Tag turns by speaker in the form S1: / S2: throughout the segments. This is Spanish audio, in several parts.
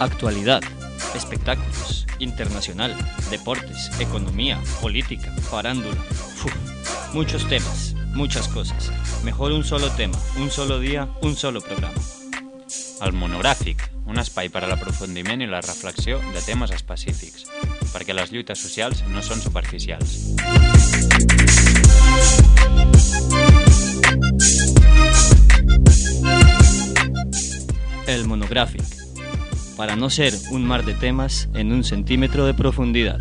S1: Actualidad, espectáculos, internacional, deportes, economía, política, farándula. Uf, muchos temas, muchas cosas. Mejor un solo tema, un solo dia, un solo programa.
S2: El monogràfic, un espai per a l'aprofundiment i la reflexió de temes específics, perquè les lluites socials no són superficials.
S1: El monográfico, para no ser un mar de temas en un centímetro de profundidad.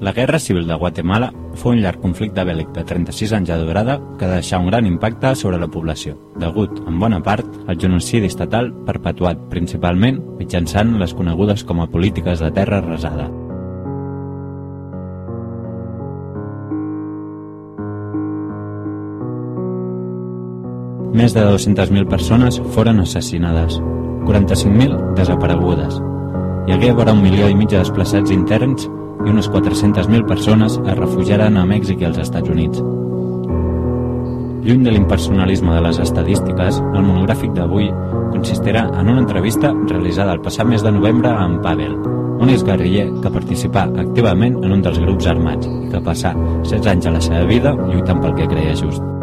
S3: La Guerra Civil de Guatemala fou un llarg conflicte bèl·lic de 36 anys de durada que deixà un gran impacte sobre la població, degut, en bona part, al genocidi estatal perpetuat principalment mitjançant les conegudes com a polítiques de terra resada. Més de 200.000 persones foren assassinades, 45.000 desaparegudes. Hi hagué vora un milió i mig de desplaçats interns i unes 400.000 persones es refugiaren a Mèxic i als Estats Units. Lluny de l'impersonalisme de les estadístiques, el monogràfic d'avui consistirà en una entrevista realitzada el passat mes de novembre amb Pavel, un exguerriller que participà activament en un dels grups armats i que passà 16 anys a la seva vida lluitant pel que creia just.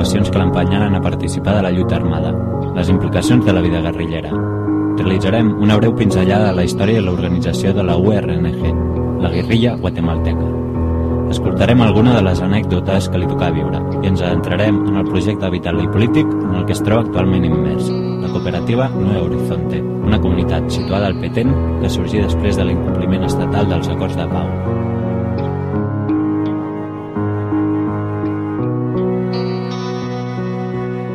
S3: Motivacions que l'empenyaren a participar de la lluita armada, les implicacions de la vida guerrillera. Realitzarem una breu pinzellada de la història i l'organització de la URNG, la guerrilla guatemalteca. Escoltarem alguna de les anècdotes que li tocà viure i ens adentrarem en el projecte vital i polític en el que es troba actualment immers, la cooperativa Nuevo Horizonte, una comunitat situada al Petén que sorgí després de l'incompliment estatal dels acords de pau.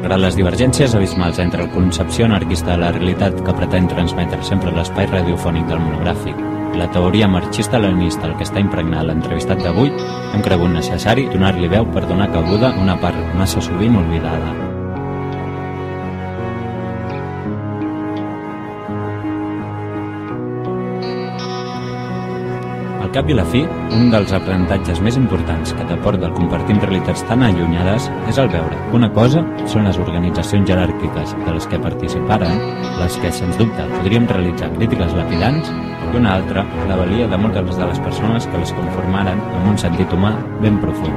S3: Malgrat les divergències abismals entre la concepció anarquista de la realitat que pretén transmetre sempre l'espai radiofònic del monogràfic i la teoria marxista-leninista al que està impregnat l'entrevistat d'avui, hem cregut necessari donar-li veu per donar cabuda a una part massa sovint oblidada. Cap i la fi, un dels aprenentatges més importants que t'aporta el compartir realitats tan allunyades és el veure una cosa són les organitzacions jeràrquiques de les que participaren, les que, sens dubte, podríem realitzar crítiques lapidants, i una altra, la valia de moltes de les persones que les conformaren amb un sentit humà ben profund.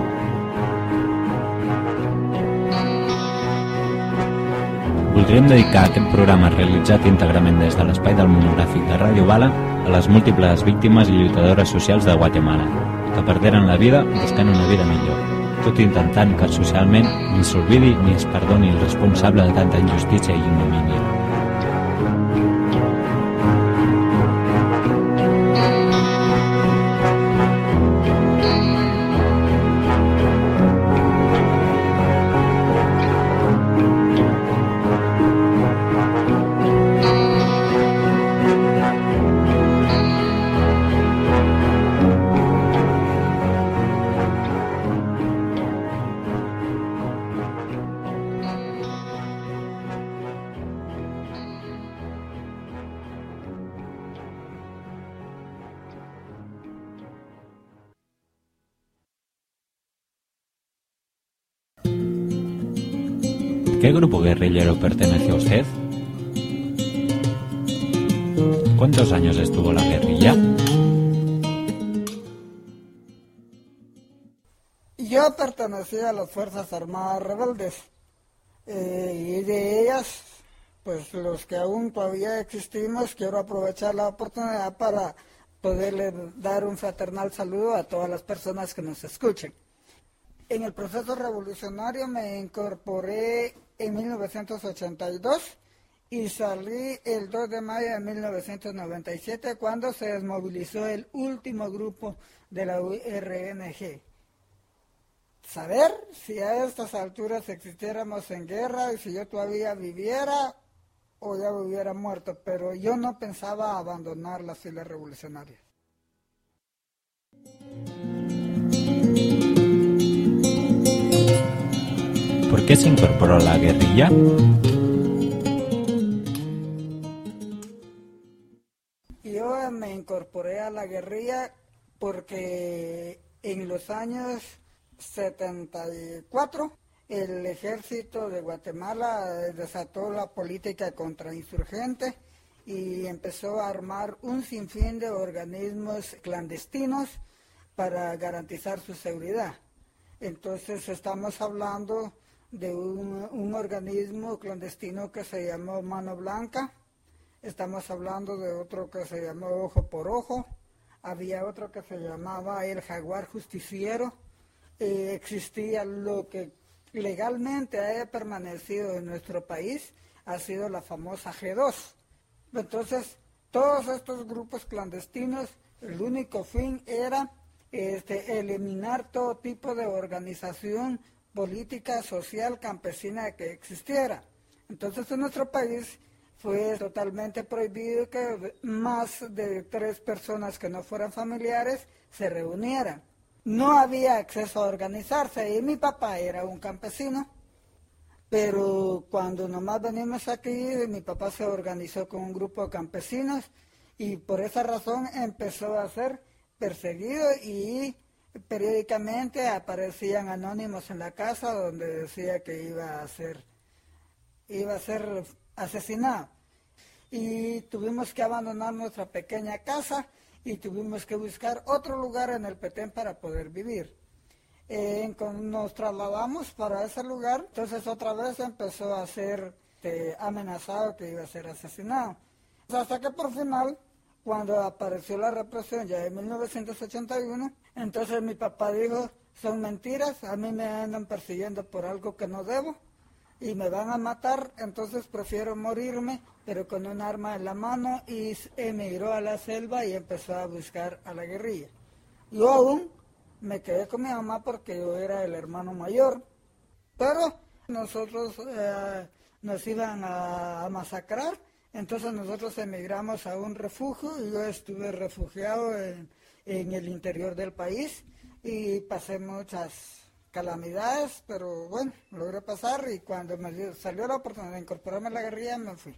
S3: Voldríem dedicar aquest programa realitzat íntegrament des de l'espai del monogràfic de Ràdio Bala a les múltiples víctimes i lluitadores socials de Guatemala, que perderen la vida buscant una vida millor, tot intentant que socialment ni s'olvidi ni es perdoni el responsable de tanta injustícia i ignomínia. Grupo guerrillero pertenece a usted? ¿Cuántos años estuvo la guerrilla?
S4: Yo pertenecí a las Fuerzas Armadas Rebeldes eh, y de ellas, pues los que aún todavía existimos, quiero aprovechar la oportunidad para poderle dar un fraternal saludo a todas las personas que nos escuchen. En el proceso revolucionario me incorporé en 1982 y salí el 2 de mayo de 1997 cuando se desmovilizó el último grupo de la URNG. Saber si a estas alturas existiéramos en guerra y si yo todavía viviera o ya hubiera muerto, pero yo no pensaba abandonar las filas revolucionarias.
S3: Qué se incorporó a la guerrilla?
S4: Yo me incorporé a la guerrilla porque en los años 74 el ejército de Guatemala desató la política contra insurgentes y empezó a armar un sinfín de organismos clandestinos para garantizar su seguridad. Entonces estamos hablando de un, organismo clandestino que se llamó Mano Blanca, estamos hablando de otro que se llamó Ojo por Ojo, había otro que se llamaba el Jaguar Justiciero, eh, existía lo que legalmente haya permanecido en nuestro país, ha sido la famosa G2. Entonces, todos estos grupos clandestinos, el único fin era este, eliminar todo tipo de organización política, social, campesina que existiera. Entonces en nuestro país fue totalmente prohibido que más de tres personas que no fueran familiares se reunieran. No había acceso a organizarse y mi papá era un campesino, pero cuando nomás venimos aquí, mi papá se organizó con un grupo de campesinos y por esa razón empezó a ser perseguido y periódicamente aparecían anónimos en la casa donde decía que iba a ser iba a ser asesinado y tuvimos que abandonar nuestra pequeña casa y tuvimos que buscar otro lugar en el Petén para poder vivir. Eh, nos trasladamos para ese lugar, entonces otra vez empezó a ser este, amenazado que iba a ser asesinado. Hasta que por final cuando apareció la represión ya en 1981, entonces mi papá dijo, son mentiras, a mí me andan persiguiendo por algo que no debo y me van a matar, entonces prefiero morirme, pero con un arma en la mano y emigró a la selva y empezó a buscar a la guerrilla. Yo aún me quedé con mi mamá porque yo era el hermano mayor, pero nosotros eh, nos iban a masacrar entonces nosotros emigramos a un refugio y yo estuve refugiado en, el interior del país y pasé muchas calamidades, pero bueno, logré pasar y cuando me salió la oportunidad de incorporarme a la guerrilla me fui.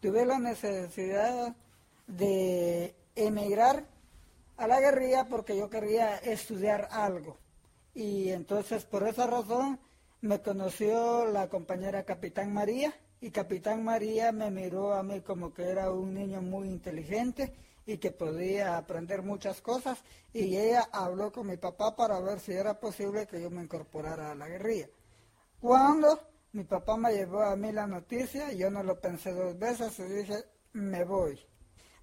S4: Tuve la necesidad de emigrar a la guerrilla porque yo quería estudiar algo. Y entonces por esa razón me conoció la compañera Capitán María y Capitán María me miró a mí como que era un niño muy inteligente y que podía aprender muchas cosas y ella habló con mi papá para ver si era posible que yo me incorporara a la guerrilla. Cuando mi papá me llevó a mí la noticia, yo no lo pensé dos veces y dije, me voy.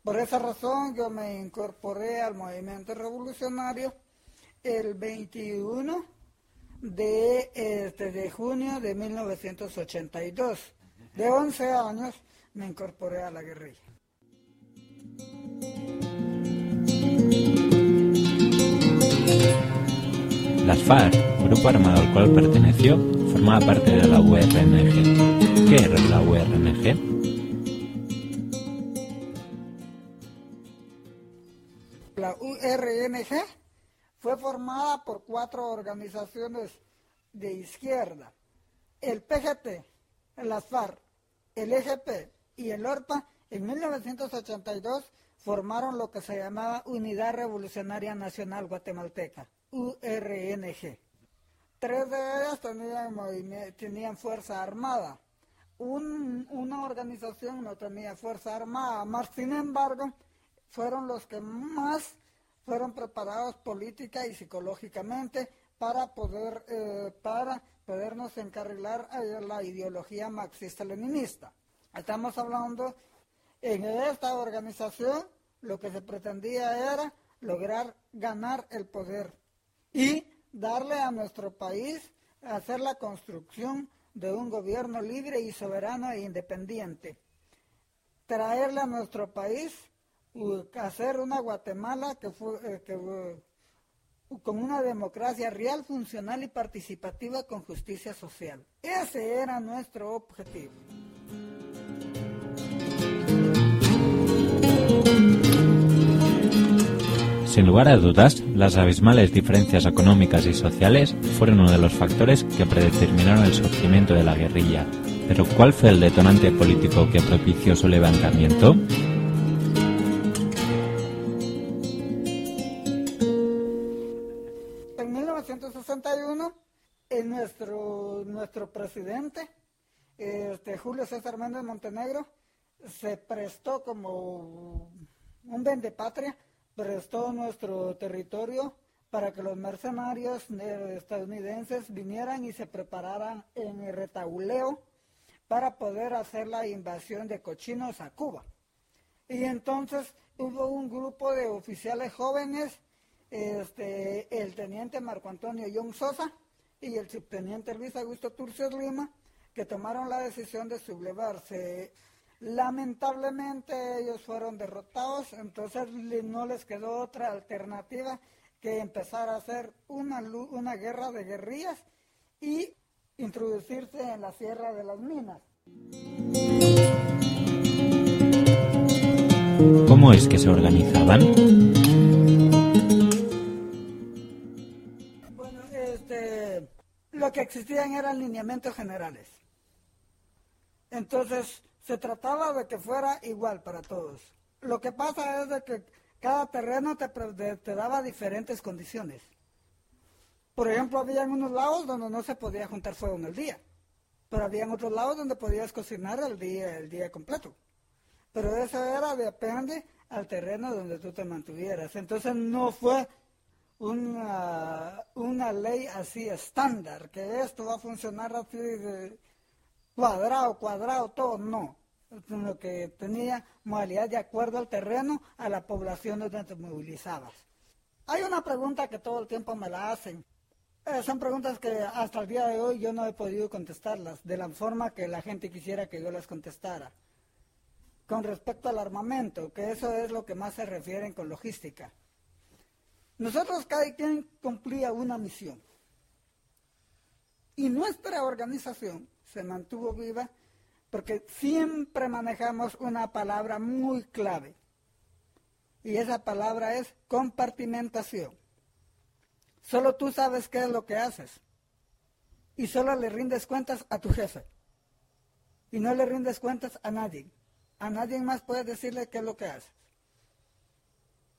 S4: Por esa razón yo me incorporé al movimiento revolucionario el 21 de, este, de junio de 1982 de 11 años me incorporé a la guerrilla.
S3: Las FARC, grupo armado al cual perteneció, formaba parte de la URNG. ¿Qué era la URNG?
S4: La URNG fue formada por cuatro organizaciones de izquierda. El PGT, las FARC, el EGP y el ORPA en 1982 formaron lo que se llamaba Unidad Revolucionaria Nacional Guatemalteca, URNG. Tres de ellas tenían, tenían fuerza armada. una organización no tenía fuerza armada, más sin embargo, fueron los que más fueron preparados política y psicológicamente para poder eh, para podernos encarrilar a la ideología marxista-leninista. Estamos hablando, en esta organización lo que se pretendía era lograr ganar el poder y darle a nuestro país, hacer la construcción de un gobierno libre y soberano e independiente. Traerle a nuestro país, hacer una Guatemala que, fue, eh, con una democracia real, funcional y participativa con justicia social. Ese era nuestro objetivo.
S3: Sin lugar a dudas, las abismales diferencias económicas y sociales fueron uno de los factores que predeterminaron el surgimiento de la guerrilla. Pero ¿cuál fue el detonante político que propició su levantamiento?
S4: En 1961, nuestro, presidente, este, Julio César Méndez Montenegro, se prestó como un patria prestó nuestro territorio para que los mercenarios estadounidenses vinieran y se prepararan en el retauleo para poder hacer la invasión de cochinos a Cuba. Y entonces hubo un grupo de oficiales jóvenes, este, el teniente Marco Antonio Young Sosa y el subteniente Luis Augusto Turcios Lima, que tomaron la decisión de sublevarse Lamentablemente ellos fueron derrotados, entonces no les quedó otra alternativa que empezar a hacer una, una guerra de guerrillas y introducirse en la Sierra de las Minas.
S3: ¿Cómo es que se organizaban?
S4: Bueno, este, lo que existían eran lineamientos generales. Entonces, se trataba de que fuera igual para todos. Lo que pasa es de que cada terreno te, te daba diferentes condiciones. Por ejemplo, había unos lados donde no se podía juntar fuego en el día, pero había otros lados donde podías cocinar el día, completo. Pero eso era depende al terreno donde tú te mantuvieras. Entonces no fue una, ley así estándar, que esto va a funcionar así cuadrado, cuadrado, todo, no. Lo que tenía modalidad de acuerdo al terreno, a la población donde te movilizabas. Hay una pregunta que todo el tiempo me la hacen. Eh, son preguntas que hasta el día de hoy yo no he podido contestarlas de la forma que la gente quisiera que yo las contestara. Con respecto al armamento, que eso es lo que más se refieren con logística. Nosotros cada quien cumplía una misión. Y nuestra organización se mantuvo viva porque siempre manejamos una palabra muy clave. Y esa palabra es compartimentación. Solo tú sabes qué es lo que haces. Y solo le rindes cuentas a tu jefe. Y no le rindes cuentas a nadie. A nadie más puedes decirle qué es lo que haces.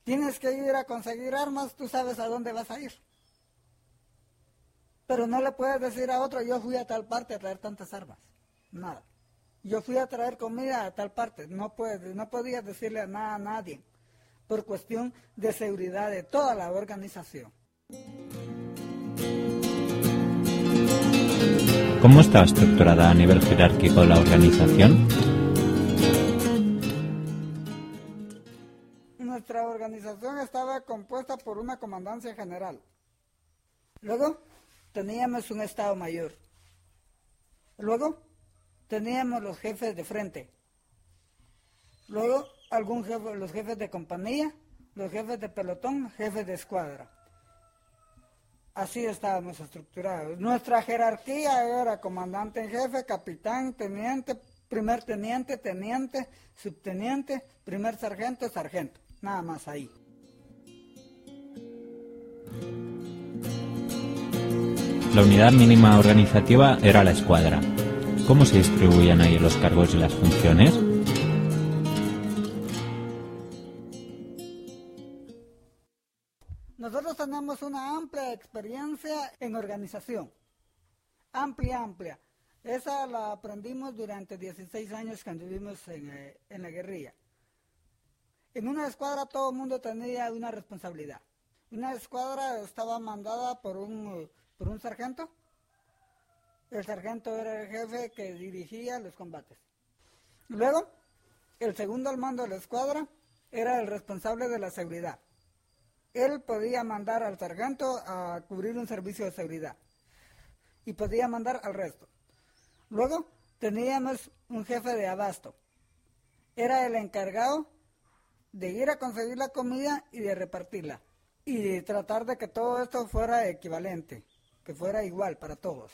S4: Tienes que ir a conseguir armas, tú sabes a dónde vas a ir. Pero no le puedes decir a otro, yo fui a tal parte a traer tantas armas. Nada. Yo fui a traer comida a tal parte. No, puedes, no podías decirle a nada a nadie. Por cuestión de seguridad de toda la organización.
S3: ¿Cómo estaba estructurada a nivel jerárquico la organización?
S4: Nuestra organización estaba compuesta por una comandancia general. Luego, teníamos un Estado Mayor. Luego teníamos los jefes de frente. Luego algún jefe, los jefes de compañía, los jefes de pelotón, jefes de escuadra. Así estábamos estructurados. Nuestra jerarquía era comandante en jefe, capitán, teniente, primer teniente, teniente, subteniente, primer sargento, sargento. Nada más ahí.
S3: La unidad mínima organizativa era la escuadra. ¿Cómo se distribuían ahí los cargos y las funciones?
S4: Nosotros tenemos una amplia experiencia en organización. Amplia, amplia. Esa la aprendimos durante 16 años que anduvimos en, eh, en la guerrilla. En una escuadra todo el mundo tenía una responsabilidad. Una escuadra estaba mandada por un por un sargento. El sargento era el jefe que dirigía los combates. Luego, el segundo al mando de la escuadra era el responsable de la seguridad. él podía mandar al sargento a cubrir un servicio de seguridad y podía mandar al resto. Luego teníamos un jefe de abasto. Era el encargado de ir a conseguir la comida y de repartirla. Y de tratar de que todo esto fuera equivalente, que fuera igual para todos.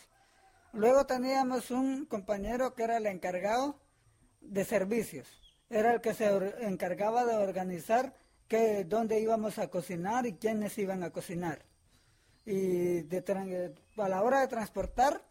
S4: Luego teníamos un compañero que era el encargado de servicios. Era el que se encargaba de organizar que, dónde íbamos a cocinar y quiénes iban a cocinar. Y de, a la hora de transportar,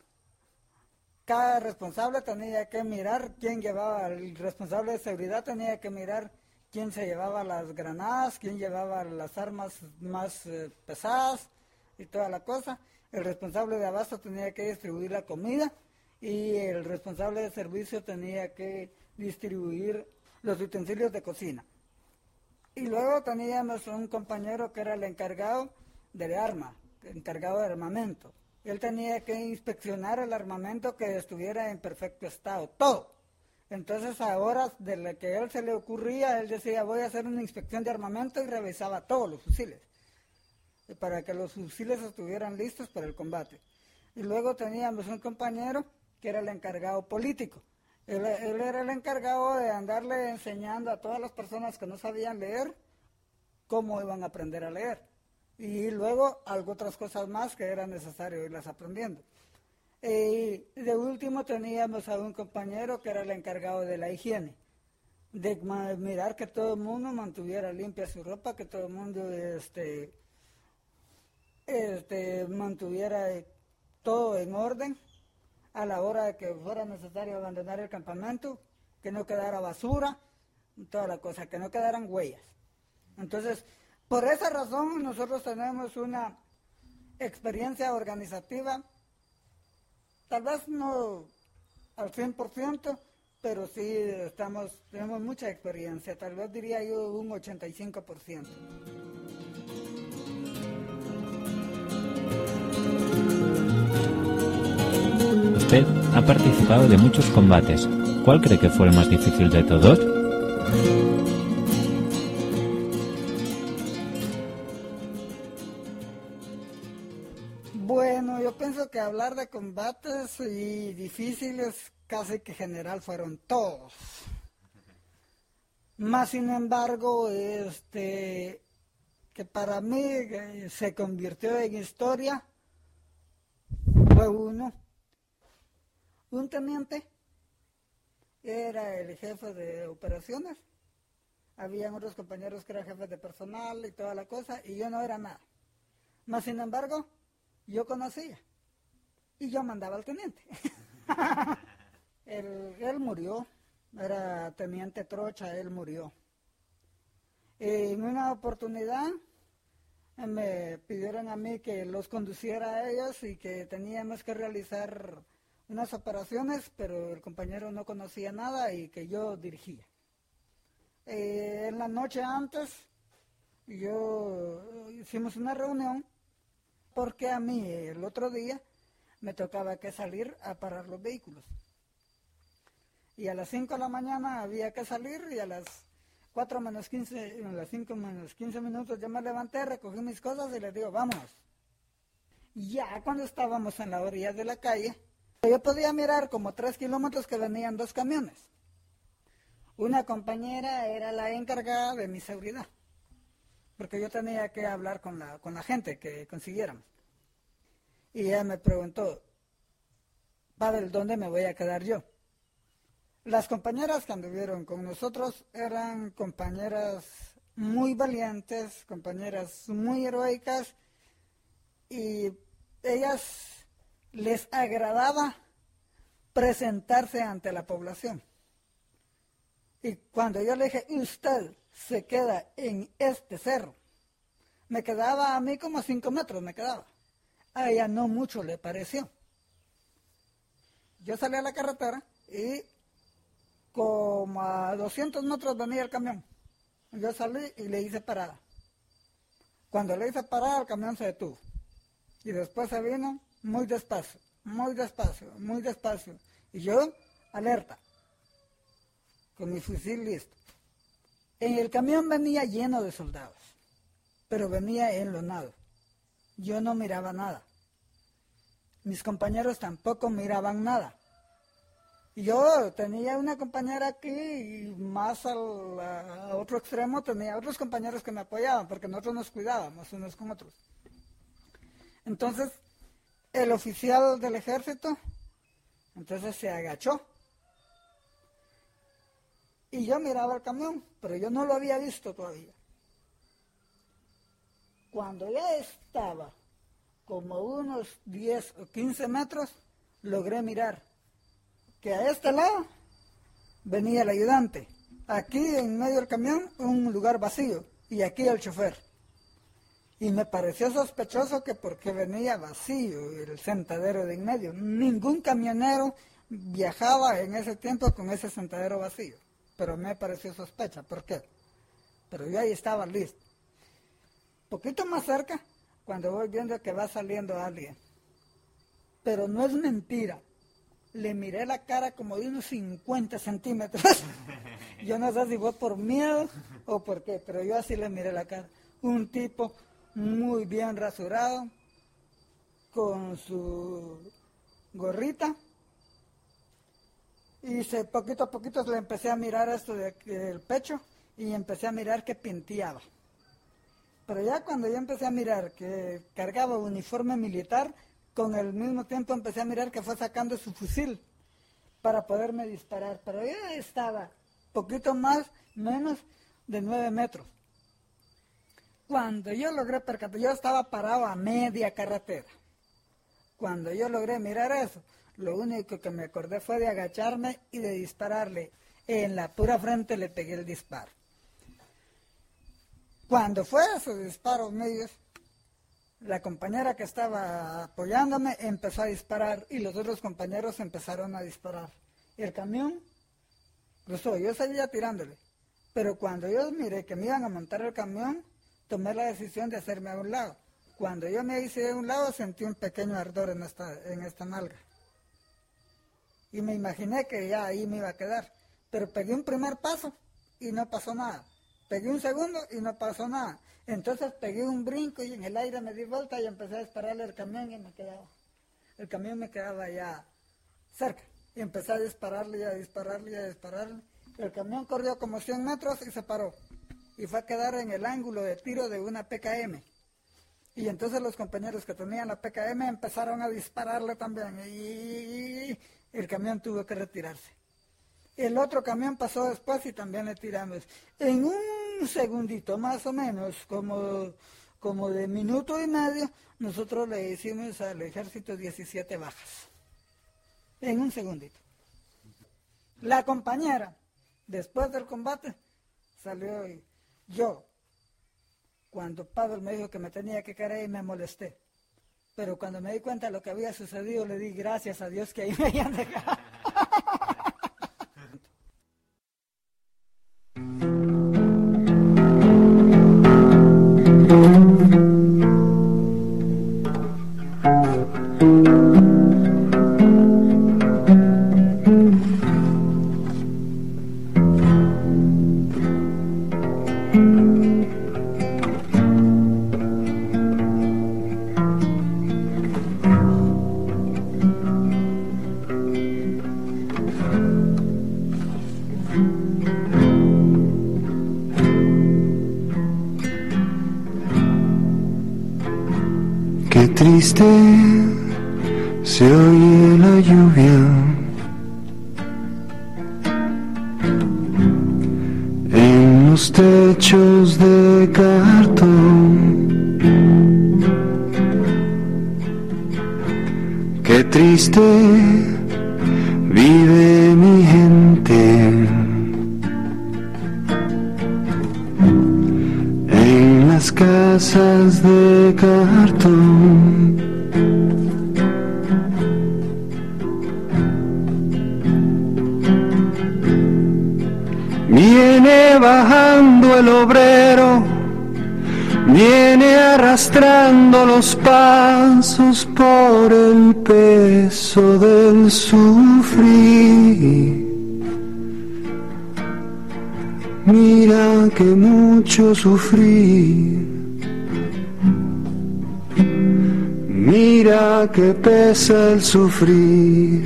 S4: cada responsable tenía que mirar quién llevaba, el responsable de seguridad tenía que mirar quién se llevaba las granadas, quién llevaba las armas más eh, pesadas y toda la cosa. El responsable de abasto tenía que distribuir la comida y el responsable de servicio tenía que distribuir los utensilios de cocina. Y luego teníamos un compañero que era el encargado del arma, encargado de armamento. Él tenía que inspeccionar el armamento que estuviera en perfecto estado, todo. Entonces ahora de lo que a él se le ocurría, él decía voy a hacer una inspección de armamento y revisaba todos los fusiles, para que los fusiles estuvieran listos para el combate. Y luego teníamos un compañero que era el encargado político. Él, era el encargado de andarle enseñando a todas las personas que no sabían leer cómo iban a aprender a leer. Y luego algo otras cosas más que era necesario irlas aprendiendo. Y de último teníamos a un compañero que era el encargado de la higiene, de mirar que todo el mundo mantuviera limpia su ropa, que todo el mundo este, este, mantuviera todo en orden a la hora de que fuera necesario abandonar el campamento, que no quedara basura, toda la cosa, que no quedaran huellas. Entonces, por esa razón nosotros tenemos una experiencia organizativa, tal vez no al 100%, pero sí estamos, tenemos mucha experiencia, tal vez diría yo un 85%.
S3: Usted ha participado de muchos combates. ¿Cuál cree que fue el más difícil de todos?
S4: Bueno, yo pienso que hablar de combates y difíciles casi que general fueron todos. Más sin embargo, este que para mí eh, se convirtió en historia fue uno un teniente era el jefe de operaciones. Habían otros compañeros que eran jefes de personal y toda la cosa, y yo no era nada. Mas, sin embargo, yo conocía. Y yo mandaba al teniente. él, él, murió, era teniente Trocha, él murió. En una oportunidad me pidieron a mí que los conduciera a ellos y que teníamos que realizar unas operaciones, pero el compañero no conocía nada y que yo dirigía. Eh, en la noche antes, yo hicimos una reunión porque a mí el otro día me tocaba que salir a parar los vehículos. Y a las 5 de la mañana había que salir y a las 4 menos 15, a las 5 menos 15 minutos yo me levanté, recogí mis cosas y les digo, vámonos. Y ya cuando estábamos en la orilla de la calle, yo podía mirar como tres kilómetros que venían dos camiones. Una compañera era la encargada de mi seguridad, porque yo tenía que hablar con la, con la gente que consiguiéramos. Y ella me preguntó, Pavel, ¿dónde me voy a quedar yo? Las compañeras que anduvieron con nosotros eran compañeras muy valientes, compañeras muy heroicas, y ellas les agradaba presentarse ante la población. Y cuando yo le dije, usted se queda en este cerro, me quedaba a mí como cinco metros, me quedaba. A ella no mucho le pareció. Yo salí a la carretera y como a 200 metros venía el camión. Yo salí y le hice parada. Cuando le hice parada, el camión se detuvo. Y después se vino muy despacio, muy despacio, muy despacio. Y yo, alerta, con mi fusil listo. En el camión venía lleno de soldados. pero venía enlonado. Yo no miraba nada. Mis compañeros tampoco miraban nada. Yo tenía una compañera aquí y más al otro extremo tenía otros compañeros que me apoyaban porque nosotros nos cuidábamos unos con otros. Entonces, el oficial del ejército, entonces se agachó. Y yo miraba el camión, pero yo no lo había visto todavía. Cuando ya estaba como unos 10 o 15 metros, logré mirar que a este lado venía el ayudante. Aquí en medio del camión un lugar vacío y aquí el chofer. Y me pareció sospechoso que porque venía vacío el sentadero de en medio. Ningún camionero viajaba en ese tiempo con ese sentadero vacío. Pero me pareció sospecha. ¿Por qué? Pero yo ahí estaba listo. Poquito más cerca, cuando voy viendo que va saliendo alguien. Pero no es mentira. Le miré la cara como de unos 50 centímetros. yo no sé si fue por miedo o por qué, pero yo así le miré la cara. Un tipo muy bien rasurado, con su gorrita. Y se, poquito a poquito le empecé a mirar esto del pecho y empecé a mirar que pinteaba. Pero ya cuando yo empecé a mirar que cargaba uniforme militar, con el mismo tiempo empecé a mirar que fue sacando su fusil para poderme disparar. Pero ya estaba poquito más, menos de nueve metros. Cuando yo logré percatar, yo estaba parado a media carretera. Cuando yo logré mirar eso, lo único que me acordé fue de agacharme y de dispararle. En la pura frente le pegué el disparo. Cuando fue esos disparos medios, la compañera que estaba apoyándome empezó a disparar y los otros compañeros empezaron a disparar. Y el camión cruzó, yo seguía tirándole. Pero cuando yo miré que me iban a montar el camión, tomé la decisión de hacerme a un lado. Cuando yo me hice a un lado sentí un pequeño ardor en esta, en esta nalga. Y me imaginé que ya ahí me iba a quedar. Pero pegué un primer paso y no pasó nada. Pegué un segundo y no pasó nada. Entonces pegué un brinco y en el aire me di vuelta y empecé a dispararle el camión y me quedaba. El camión me quedaba ya cerca. Y empecé a dispararle y a dispararle y a dispararle. El camión corrió como 100 metros y se paró y fue a quedar en el ángulo de tiro de una PKM. Y entonces los compañeros que tenían la PKM empezaron a dispararle también y el camión tuvo que retirarse. El otro camión pasó después y también le tiramos. En un segundito más o menos, como, como de minuto y medio, nosotros le hicimos al ejército 17 bajas. En un segundito. La compañera, después del combate, salió y yo, cuando Pablo me dijo que me tenía que caer ahí, me molesté. Pero cuando me di cuenta de lo que había sucedido, le di gracias a Dios que ahí me habían dejado.
S5: cuando el obrero viene arrastrando los pasos por el peso del sufrir. Mira que mucho sufrí. Mira que pesa el sufrir.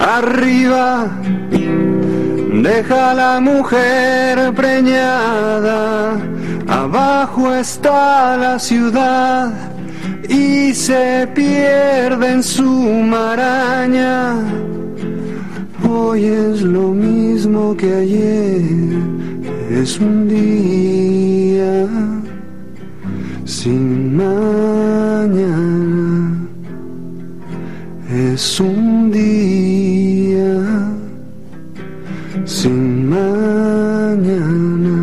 S5: Arriba deja la mujer preñada. Abajo está la ciudad y se pierde en su maraña. Hoy es lo mismo que ayer, es un día sin mañana, es un día sin mañana.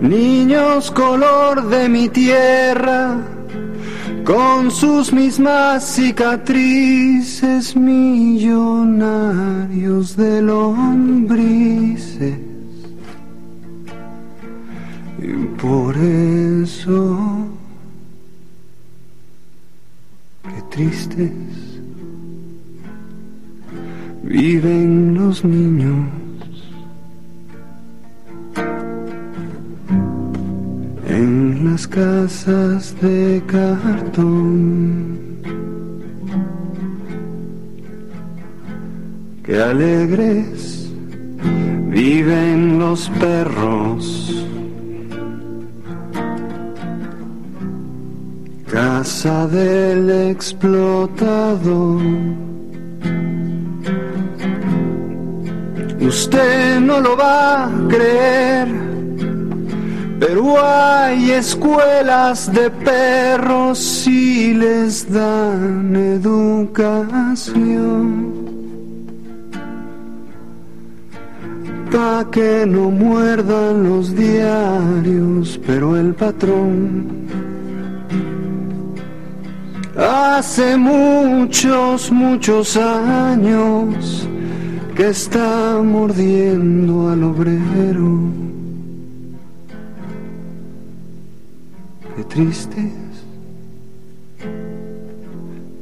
S5: Niños color de mi tierra, con sus mismas cicatrices millonarios de lombrices. Y por eso, qué tristes viven los niños. en las casas de cartón. Qué alegres viven los perros. Casa del explotador. Usted no lo va a creer pero hay escuelas de perros si les dan educación. Pa' que no muerdan los diarios, pero el patrón hace muchos, muchos años que está mordiendo al obrero. Qué tristes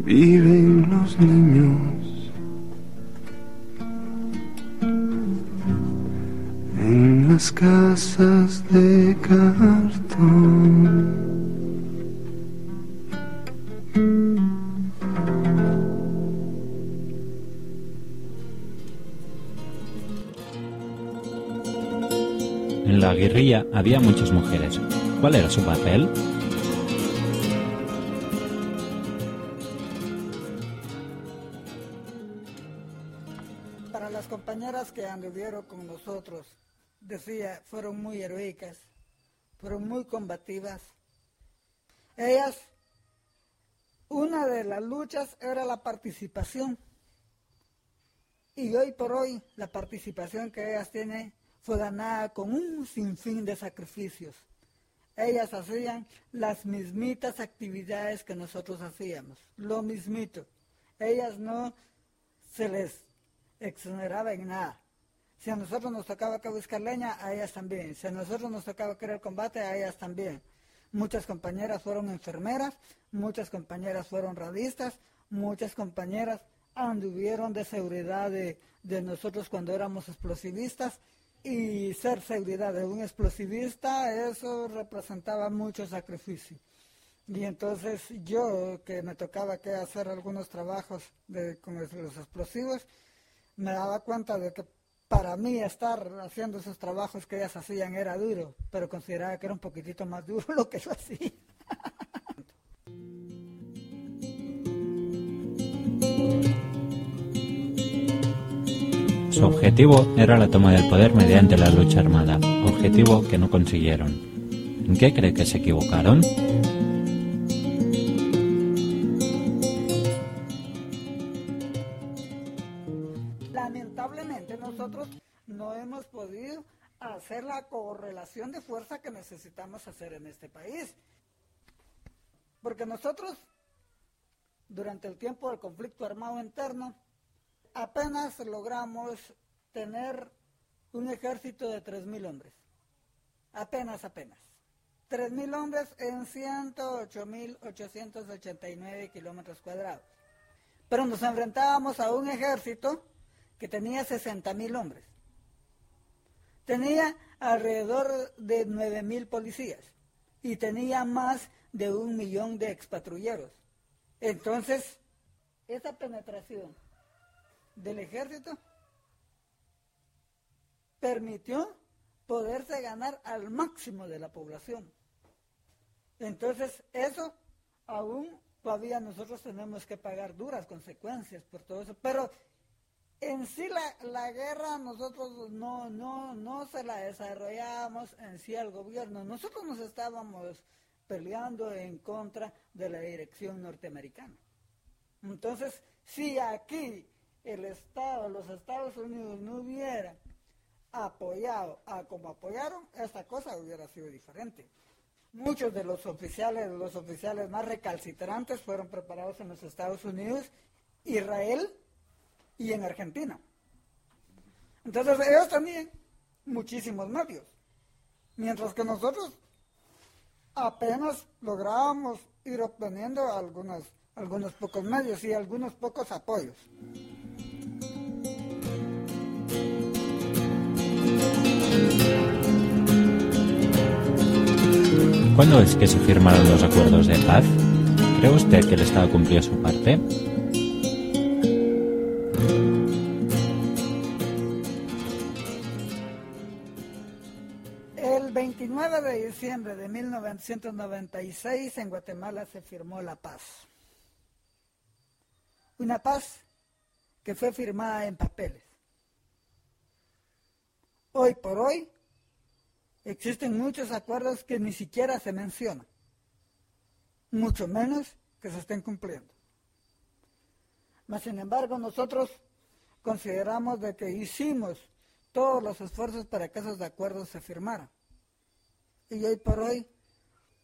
S5: viven los niños en las casas de cartón.
S3: La guerrilla había muchas mujeres. ¿Cuál era su papel?
S4: Para las compañeras que anduvieron con nosotros, decía, fueron muy heroicas, fueron muy combativas. Ellas, una de las luchas era la participación. Y hoy por hoy la participación que ellas tienen fue ganada con un sinfín de sacrificios. Ellas hacían las mismitas actividades que nosotros hacíamos, lo mismito. Ellas no se les exoneraba en nada. Si a nosotros nos tocaba que buscar leña, a ellas también. Si a nosotros nos tocaba querer combate, a ellas también. Muchas compañeras fueron enfermeras, muchas compañeras fueron radistas, muchas compañeras anduvieron de seguridad de, de nosotros cuando éramos explosivistas y ser seguridad de un explosivista, eso representaba mucho sacrificio. Y entonces yo, que me tocaba que hacer algunos trabajos de, con los explosivos, me daba cuenta de que para mí estar haciendo esos trabajos que ellas hacían era duro, pero consideraba que era un poquitito más duro lo que yo hacía.
S3: Objetivo era la toma del poder mediante la lucha armada, objetivo que no consiguieron. ¿En qué cree que se equivocaron?
S4: Lamentablemente nosotros no hemos podido hacer la correlación de fuerza que necesitamos hacer en este país. Porque nosotros, durante el tiempo del conflicto armado interno, apenas logramos tener un ejército de 3.000 hombres. Apenas, apenas. 3.000 hombres en 108.889 kilómetros cuadrados. Pero nos enfrentábamos a un ejército que tenía 60.000 hombres. Tenía alrededor de 9.000 policías y tenía más de un millón de expatrulleros. Entonces, esa penetración del ejército permitió poderse ganar al máximo de la población. Entonces, eso aún todavía nosotros tenemos que pagar duras consecuencias por todo eso. Pero en sí la, la guerra nosotros no, no, no se la desarrollamos en sí al gobierno. Nosotros nos estábamos peleando en contra de la dirección norteamericana. Entonces, si aquí el Estado, los Estados Unidos no hubieran apoyado a como apoyaron, esta cosa hubiera sido diferente. Muchos de los oficiales, los oficiales más recalcitrantes fueron preparados en los Estados Unidos, Israel y en Argentina. Entonces ellos tenían muchísimos medios, mientras que nosotros apenas lográbamos ir obteniendo algunos, algunos pocos medios y algunos pocos apoyos.
S3: ¿Cuándo es que se firmaron los acuerdos de paz? ¿Cree usted que el Estado cumplió su parte?
S4: El 29 de diciembre de 1996 en Guatemala se firmó la paz. Una paz que fue firmada en papeles. Hoy por hoy existen muchos acuerdos que ni siquiera se mencionan, mucho menos que se estén cumpliendo. Mas, sin embargo, nosotros consideramos de que hicimos todos los esfuerzos para que esos acuerdos se firmaran. Y hoy por hoy,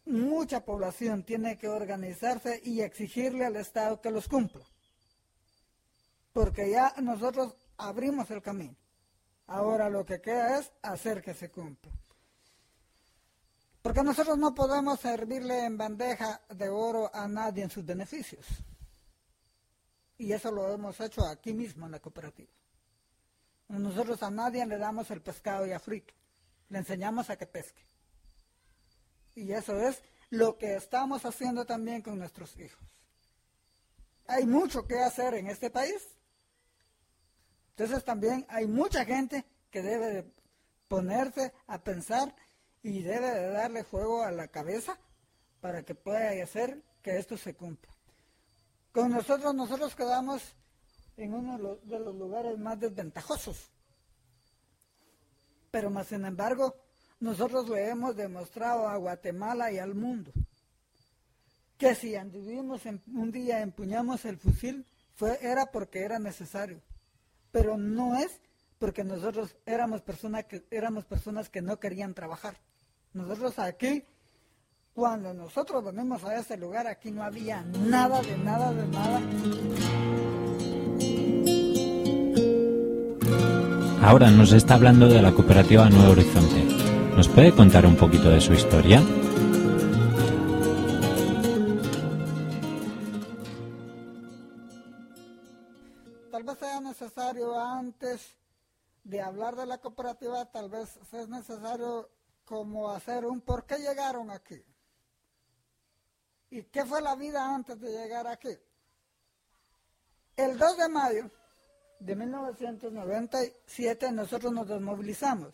S4: mucha población tiene que organizarse y exigirle al Estado que los cumpla. Porque ya nosotros abrimos el camino. Ahora lo que queda es hacer que se cumpla. Porque nosotros no podemos servirle en bandeja de oro a nadie en sus beneficios. Y eso lo hemos hecho aquí mismo en la cooperativa. Nosotros a nadie le damos el pescado ya frito. Le enseñamos a que pesque. Y eso es lo que estamos haciendo también con nuestros hijos. Hay mucho que hacer en este país. Entonces también hay mucha gente que debe ponerse a pensar y debe de darle fuego a la cabeza para que pueda hacer que esto se cumpla. Con nosotros, nosotros quedamos en uno de los lugares más desventajosos. Pero más sin embargo, nosotros le hemos demostrado a Guatemala y al mundo que si anduvimos un día empuñamos el fusil, fue, era porque era necesario. Pero no es porque nosotros éramos personas que, éramos personas que no querían trabajar. Nosotros aquí, cuando nosotros venimos a ese lugar, aquí no había nada de nada de nada.
S3: Ahora nos está hablando de la cooperativa Nuevo Horizonte. ¿Nos puede contar un poquito de su historia?
S4: Tal vez sea necesario antes de hablar de la cooperativa, tal vez sea necesario como hacer un por qué llegaron aquí. ¿Y qué fue la vida antes de llegar aquí? El 2 de mayo de 1997 nosotros nos desmovilizamos.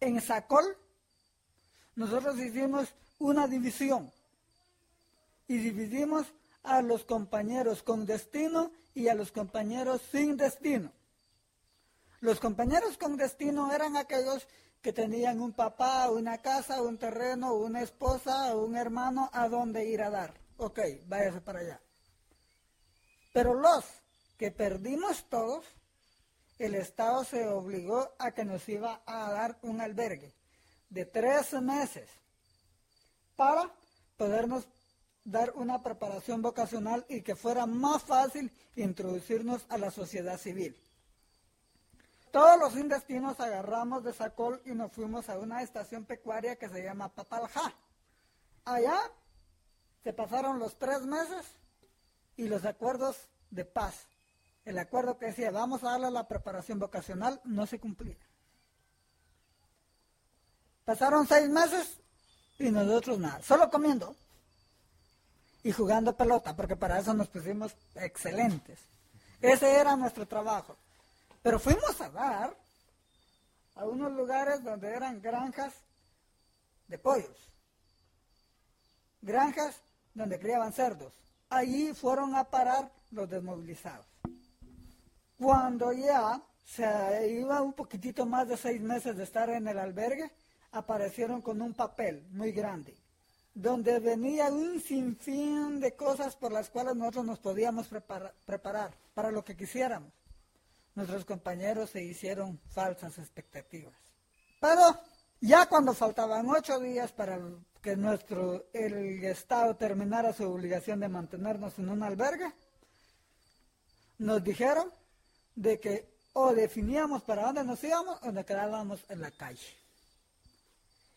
S4: En Sacol nosotros hicimos una división y dividimos a los compañeros con destino y a los compañeros sin destino. Los compañeros con destino eran aquellos que tenían un papá, una casa, un terreno, una esposa, un hermano a dónde ir a dar. Ok, váyase para allá. Pero los que perdimos todos, el Estado se obligó a que nos iba a dar un albergue de tres meses para podernos dar una preparación vocacional y que fuera más fácil introducirnos a la sociedad civil. Todos los indestinos agarramos de Sacol y nos fuimos a una estación pecuaria que se llama Papaljá. Allá se pasaron los tres meses y los acuerdos de paz. El acuerdo que decía vamos a darle la preparación vocacional no se cumplía. Pasaron seis meses y nosotros nada, solo comiendo. y jugando pelota, porque para eso nos pusimos excelentes. Ese era nuestro trabajo. Pero fuimos a dar a unos lugares donde eran granjas de pollos, granjas donde criaban cerdos. Allí fueron a parar los desmovilizados. Cuando ya se iba un poquitito más de seis meses de estar en el albergue, aparecieron con un papel muy grande, donde venía un sinfín de cosas por las cuales nosotros nos podíamos preparar para lo que quisiéramos. Nuestros compañeros se hicieron falsas expectativas. Pero ya cuando faltaban ocho días para que nuestro el Estado terminara su obligación de mantenernos en un albergue, nos dijeron de que o definíamos para dónde nos íbamos o nos quedábamos en la calle.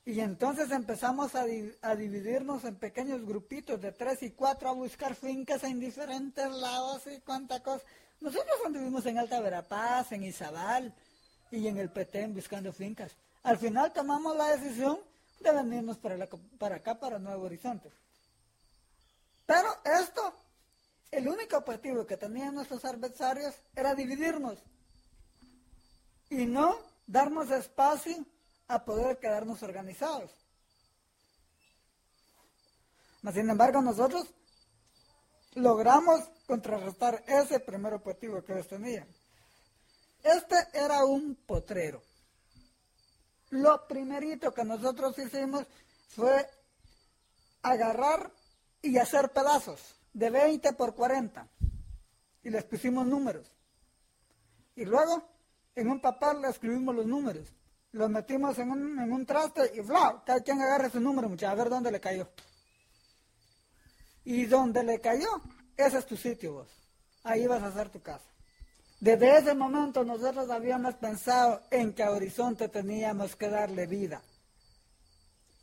S4: Y entonces empezamos a, a, dividirnos en pequeños grupitos de tres y cuatro a buscar fincas en diferentes lados y cuánta cosa. Nosotros anduvimos en Alta Verapaz, en Izabal y en el Petén buscando fincas. Al final tomamos la decisión de venirnos para, para acá, para Nuevo Horizonte. Pero esto, el único objetivo que tenían nuestros adversarios era dividirnos y no darnos espacio a poder quedarnos organizados. sin embargo, nosotros logramos contrarrestar ese primer objetivo que ellos tenían. Este era un potrero. Lo primerito que nosotros hicimos fue agarrar y hacer pedazos de 20 por 40. Y les pusimos números. Y luego en un papel le escribimos los números. Los metimos en un, en un traste y ¡flau! Cada quien agarra su número, muchachos, a ver dónde le cayó. Y donde le cayó, ese es tu sitio vos. Ahí vas a hacer tu casa. Desde ese momento nosotros habíamos pensado en que a Horizonte teníamos que darle vida.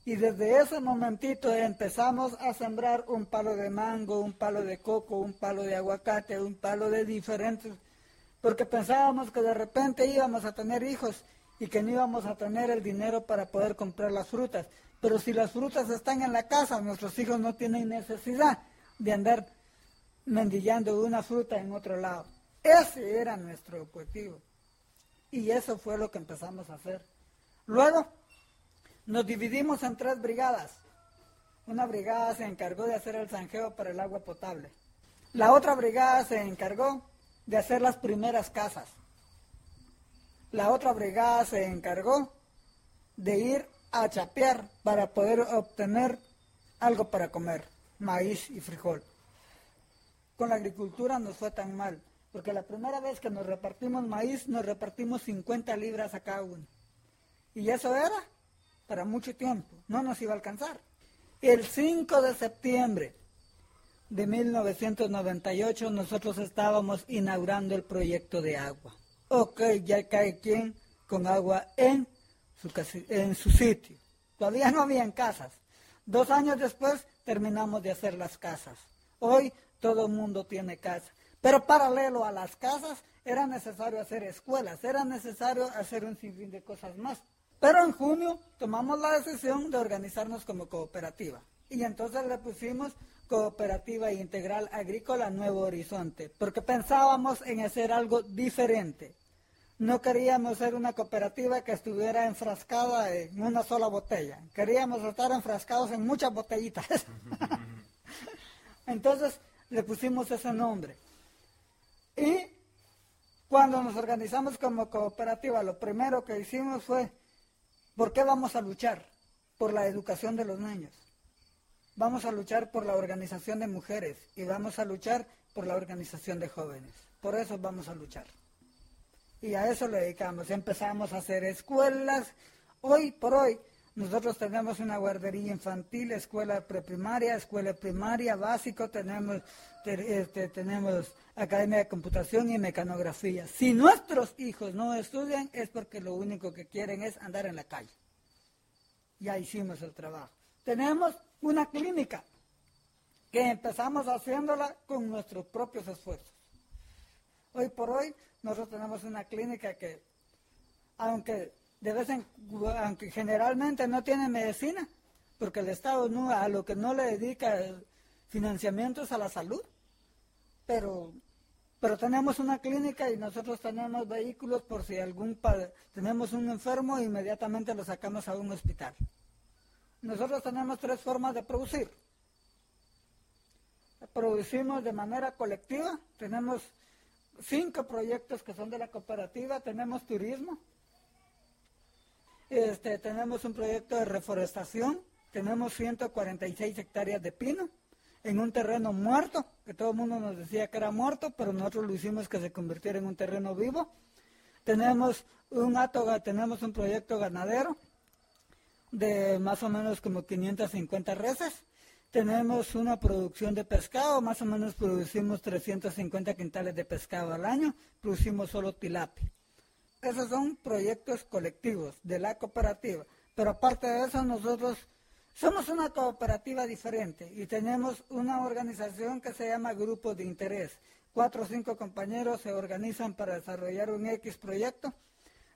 S4: Y desde ese momentito empezamos a sembrar un palo de mango, un palo de coco, un palo de aguacate, un palo de diferentes porque pensábamos que de repente íbamos a tener hijos y que no íbamos a tener el dinero para poder comprar las frutas. Pero si las frutas están en la casa, nuestros hijos no tienen necesidad de andar mendillando una fruta en otro lado. Ese era nuestro objetivo. Y eso fue lo que empezamos a hacer. Luego nos dividimos en tres brigadas. Una brigada se encargó de hacer el zanjeo para el agua potable. La otra brigada se encargó de hacer las primeras casas. La otra brigada se encargó de ir a chapear para poder obtener algo para comer, maíz y frijol. Con la agricultura nos fue tan mal, porque la primera vez que nos repartimos maíz, nos repartimos 50 libras a cada uno. Y eso era para mucho tiempo, no nos iba a alcanzar. El 5 de septiembre de 1998 nosotros estábamos inaugurando el proyecto de agua. Ok, ya cae quien con agua en su, en su sitio. Todavía no habían casas. Dos años después terminamos de hacer las casas. Hoy todo el mundo tiene casa. Pero paralelo a las casas era necesario hacer escuelas, era necesario hacer un sinfín de cosas más. Pero en junio tomamos la decisión de organizarnos como cooperativa. Y entonces le pusimos Cooperativa Integral Agrícola Nuevo Horizonte, porque pensábamos en hacer algo diferente. No queríamos ser una cooperativa que estuviera enfrascada en una sola botella. Queríamos estar enfrascados en muchas botellitas. Entonces le pusimos ese nombre. Y cuando nos organizamos como cooperativa, lo primero que hicimos fue, ¿por qué vamos a luchar? Por la educación de los niños vamos a luchar por la organización de mujeres y vamos a luchar por la organización de jóvenes. Por eso vamos a luchar. Y a eso le dedicamos. Empezamos a hacer escuelas. Hoy por hoy nosotros tenemos una guardería infantil, escuela preprimaria, escuela primaria, básico, tenemos, este, tenemos academia de computación y mecanografía. Si nuestros hijos no estudian es porque lo único que quieren es andar en la calle. Ya hicimos el trabajo. Tenemos una clínica que empezamos haciéndola con nuestros propios esfuerzos. Hoy por hoy nosotros tenemos una clínica que, aunque de vez en, aunque generalmente no tiene medicina, porque el Estado no, a lo que no le dedica financiamientos a la salud, pero pero tenemos una clínica y nosotros tenemos vehículos por si algún tenemos un enfermo inmediatamente lo sacamos a un hospital. Nosotros tenemos tres formas de producir. Producimos de manera colectiva, tenemos cinco proyectos que son de la cooperativa, tenemos turismo, este, tenemos un proyecto de reforestación, tenemos 146 hectáreas de pino, en un terreno muerto, que todo el mundo nos decía que era muerto, pero nosotros lo hicimos que se convirtiera en un terreno vivo. Tenemos un atoga, tenemos un proyecto ganadero de más o menos como 550 reses. Tenemos una producción de pescado, más o menos producimos 350 quintales de pescado al año, producimos solo tilapia. Esos son proyectos colectivos de la cooperativa. Pero aparte de eso, nosotros somos una cooperativa diferente y tenemos una organización que se llama Grupo de Interés. Cuatro o cinco compañeros se organizan para desarrollar un X proyecto.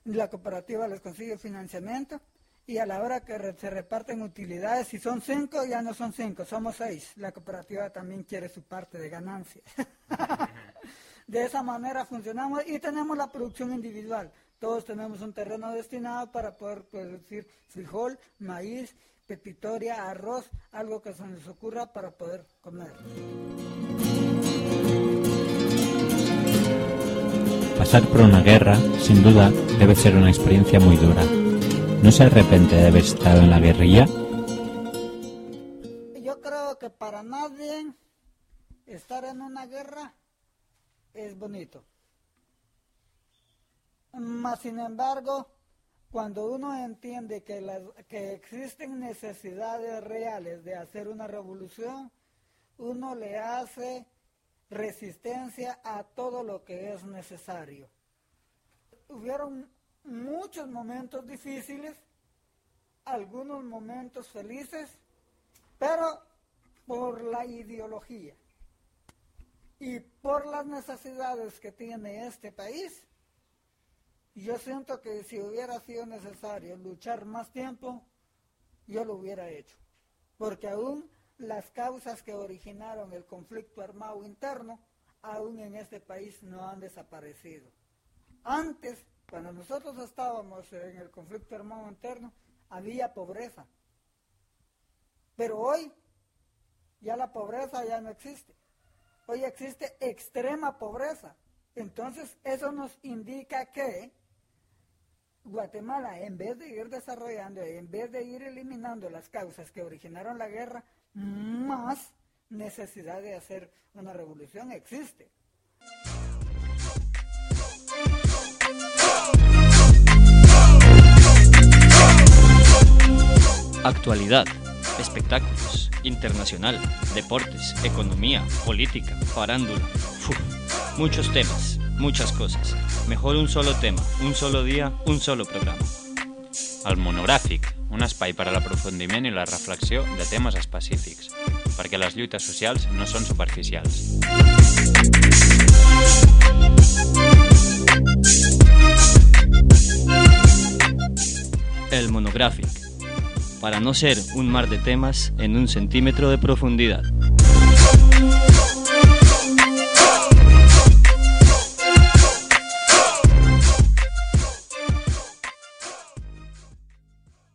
S4: La cooperativa les consigue financiamiento y a la hora que se reparten utilidades, si son cinco, ya no son cinco, somos seis. La cooperativa también quiere su parte de ganancia. de esa manera funcionamos y tenemos la producción individual. Todos tenemos un terreno destinado para poder producir frijol, maíz pepitoria, arroz, algo que se nos ocurra para poder comer.
S3: Pasar por una guerra, sin duda, debe ser una experiencia muy dura. ¿No se arrepiente de haber estado en la guerrilla?
S4: Yo creo que para nadie estar en una guerra es bonito. Mas, sin embargo, cuando uno entiende que, que existen necesidades reales de hacer una revolución, uno le hace resistencia a todo lo que es necesario. Hubieron muchos momentos difíciles, algunos momentos felices, pero por la ideología y por las necesidades que tiene este país, yo siento que si hubiera sido necesario luchar más tiempo, yo lo hubiera hecho. Porque aún las causas que originaron el conflicto armado interno, aún en este país no han desaparecido. Antes, cuando nosotros estábamos en el conflicto armado interno, había pobreza. Pero hoy ya la pobreza ya no existe. Hoy existe extrema pobreza. Entonces eso nos indica que Guatemala, en vez de ir desarrollando, en vez de ir eliminando las causas que originaron la guerra, más necesidad de hacer una revolución existe.
S1: Actualidad, espectáculos, internacional, deportes, economía, política, farándula, muchos temas muchas cosas. Mejor un solo tema, un solo dia, un solo programa.
S2: El monogràfic, un espai per a l'aprofundiment i la reflexió de temes específics, perquè les lluites socials no són superficials.
S1: El monográfico, para no ser un mar de temas en un centímetro de profundidad.